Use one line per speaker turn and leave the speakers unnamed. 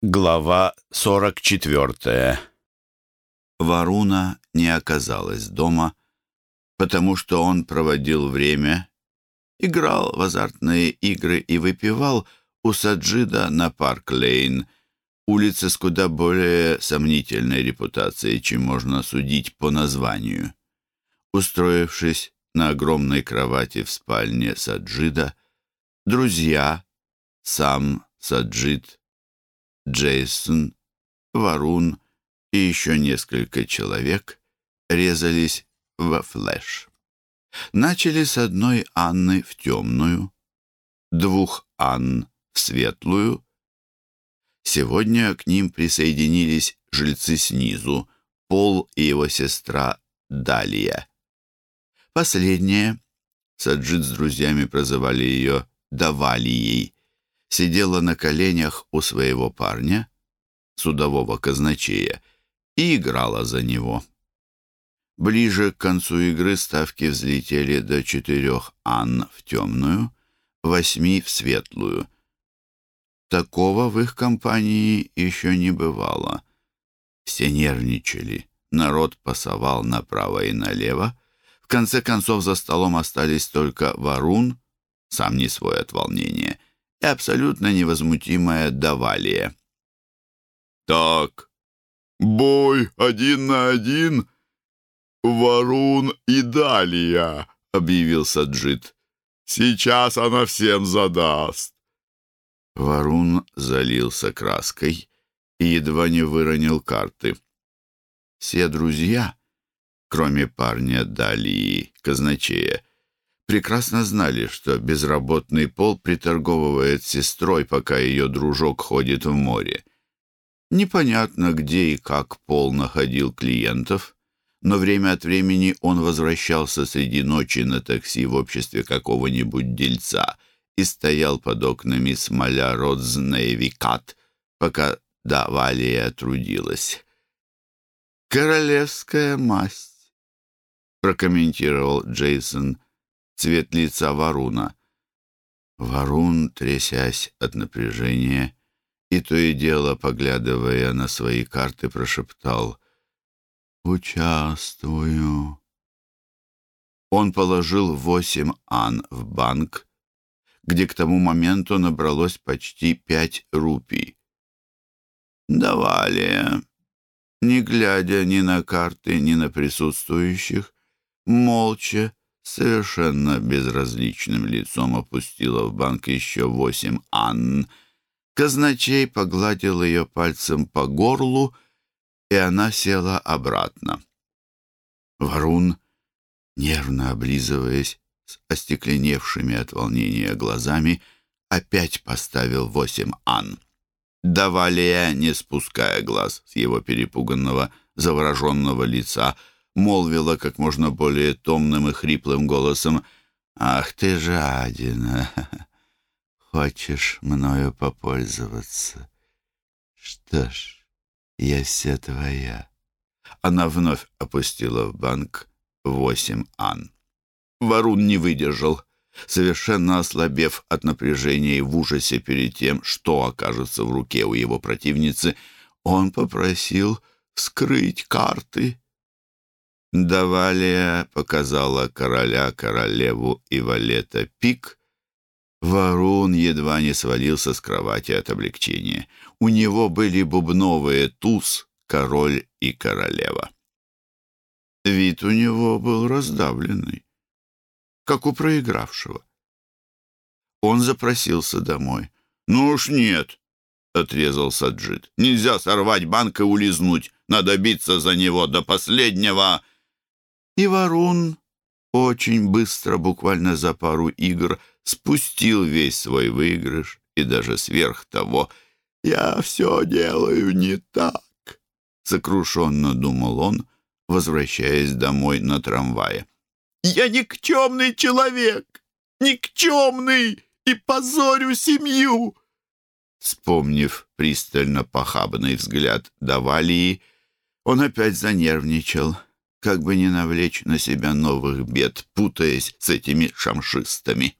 Глава 44
Варуна не оказалась дома, потому что он проводил время, играл в азартные игры и выпивал у Саджида на Парк-Лейн, улица с куда более сомнительной репутацией, чем можно судить по названию. Устроившись на огромной кровати в спальне Саджида, друзья, сам Саджид, Джейсон, Варун и еще несколько человек резались во флэш. Начали с одной анны в темную, двух анн в светлую. Сегодня к ним присоединились жильцы снизу, Пол и его сестра Далия. Последняя, Саджид с друзьями прозывали ее Давалией, сидела на коленях у своего парня, судового казначея, и играла за него. Ближе к концу игры ставки взлетели до четырех ан в темную, восьми в светлую. Такого в их компании еще не бывало. Все нервничали, народ пасовал направо и налево. В конце концов за столом остались только Варун, сам не свой от волнения, и абсолютно невозмутимая Давалия.
«Так, бой один на один, Варун и Далия», — объявил Саджид. «Сейчас она всем задаст».
Варун залился краской и едва не выронил карты. Все друзья, кроме парня Далии, казначея, прекрасно знали, что безработный пол приторговывает сестрой, пока ее дружок ходит в море. Непонятно, где и как Пол находил клиентов, но время от времени он возвращался среди ночи на такси в обществе какого-нибудь дельца и стоял под окнами смоля Родзнейвикат, пока Давалия трудилась. «Королевская масть», — прокомментировал Джейсон, — цвет лица Варуна. Варун, трясясь от напряжения и то и дело, поглядывая на свои карты, прошептал «Участвую». Он положил восемь ан в банк, где к тому моменту набралось почти пять рупий. Давали, не глядя ни на карты, ни на присутствующих, молча совершенно безразличным лицом опустила в банк еще восемь анн. Казначей погладил ее пальцем по горлу, и она села обратно. Варун, нервно облизываясь, с остекленевшими от волнения глазами, опять поставил восемь ан. Давалия, не спуская глаз с его перепуганного, завороженного лица, — молвила как можно более томным и хриплым голосом. «Ах ты жадина! Хочешь мною попользоваться? Что ж, я вся твоя». Она вновь опустила в банк восемь ан. Варун не выдержал. Совершенно ослабев от напряжения и в ужасе перед тем, что окажется в руке у его противницы, он попросил вскрыть карты. Давалия показала короля, королеву и валета пик. Варун едва не свалился с кровати от облегчения. У него были бубновые туз, король и королева. Вид у него был раздавленный, как у проигравшего. Он запросился домой. «Ну уж нет», — отрезал Саджид. «Нельзя сорвать банк и улизнуть. Надо биться за него до последнего». И Варун очень быстро, буквально за пару игр, спустил весь свой выигрыш и даже сверх того. «Я все делаю не так», — сокрушенно думал он, возвращаясь домой на трамвае. «Я никчемный человек, никчемный и позорю семью!» Вспомнив пристально похабный взгляд Давалии, он опять занервничал как бы не навлечь на себя новых бед, путаясь с этими шамшистами.